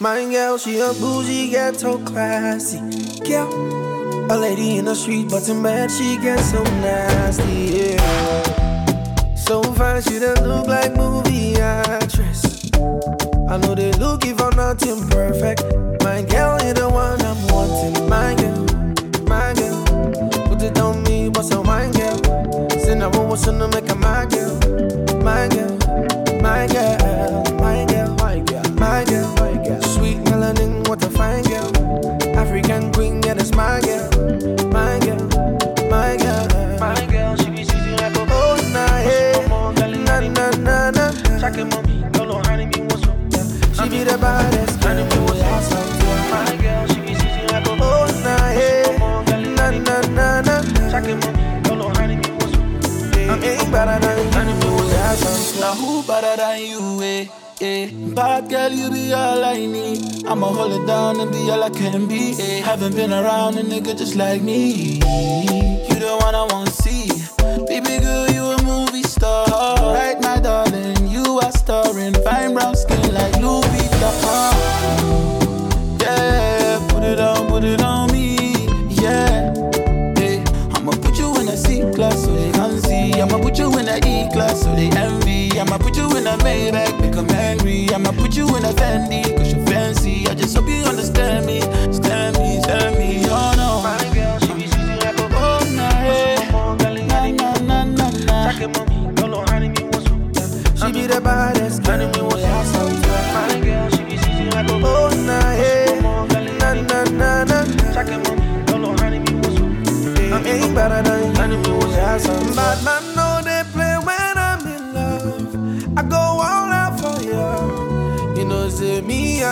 My girl, she a bougie, ghetto classy. Girl, a lady in the street, but in bed she gets so nasty. Yeah. So fine, she don't look like movie actress. I know they looking for nothing perfect. My girl, you the one I'm wanting. My girl, my girl, put it on me, what's a wine girl? Say want what's to make a my girl, my girl, na. Chake mommy, don't know how to what's up. She be the baddest girl, boy, I saw My girl, she be season like a oh nah, hey, na na na na. Chake mommy, don't know how to be what's up. I'm ain't better than you, boy, I saw Now who better than you, eh? Eh, bad girl, you be all I need. I'ma hold it down and be all I can be. Eh, haven't been around a nigga just like me. You the one I wanna see. Baby girl, you E class so they envy. I'ma put you in a Maybach, make angry. I'ma put you in a Fendi, cause you fancy. I just hope you understand me. Stand me, stand me, oh no. My girl, she be season like a Oh, nah, hey. Na, na, na, na, na. She be the baddest girl, boy, I saw My girl, she be season like a oh nah, hey, na na na na. What's. I'm ain't better than you, Bad man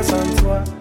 grâce en toi.